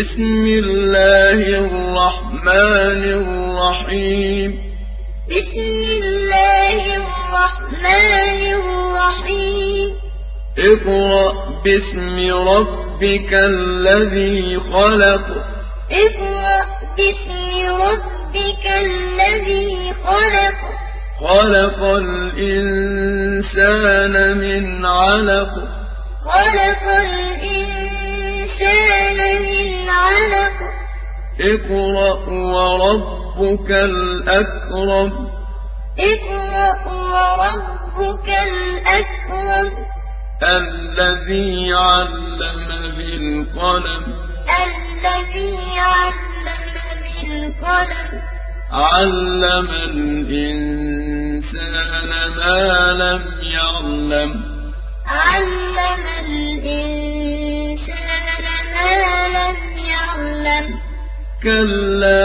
بسم الله الرحمن الرحيم. بسم الله الرحمن الرحيم. اقرأ باسم ربك الذي خلق. اقرأ باسم ربك الذي خلق. خلق الإنسان من علق. خلق الإنسان من علق اقرأ وربك الأكرم. اقرأ وربك الأكرم. الذي علم بالقلم. الذي علم بالقلم. علم الإنسان ما لم يعلم. علم الإنسان ما لم يعلم. كلا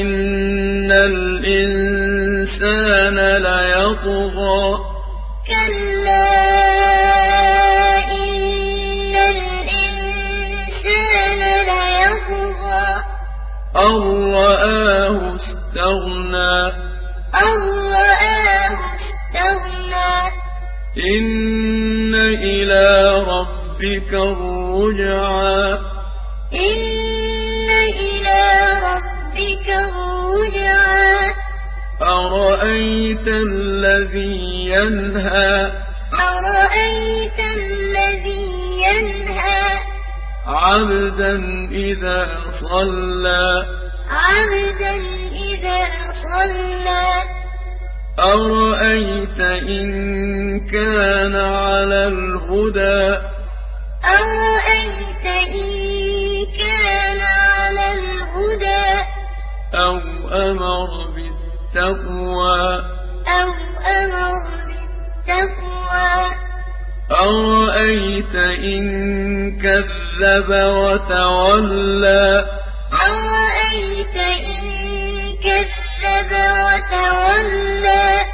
إن الإنسان ليطغى كلا إن الإنسان ليطغى أن رآه استغنى أن رآه استغنى إن إلى ربك الرجعى إلى ربك الرجعى أرأيت الذي ينهى؟ أرأيت الذي ينهى؟ عبدا إذا صلى. عبدا إذا صلى. أرأيت إن كان على الهدى؟ أمر بالتقوى أو أمر بالتقوى أرأيت إن كذب وتولى أرأيت إن كذب وتولى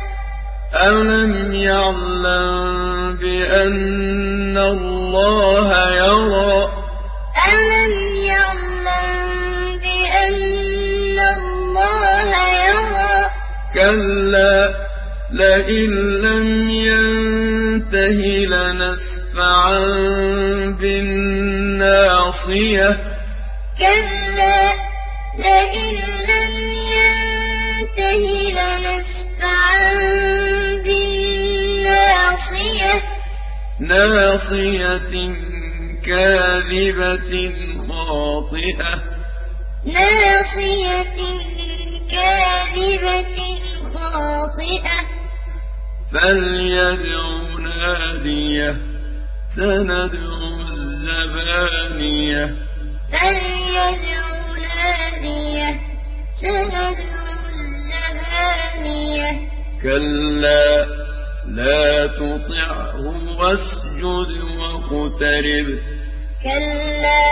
ألم يعلم بأن الله يرى كلا لئن لم ينته لنسفعا بالناصية. كلا لئن لم ينته لنسفعا بالناصية. ناصية كاذبة خاطئة. ناصية كاذبة خاطئة. فليدع ناديه سندع الزبانية. فليدع ناديه سندع الزبانية. كلا لا تطعه واسجد واقترب. كلا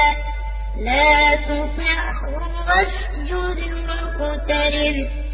لا تطعه واسجد واقترب.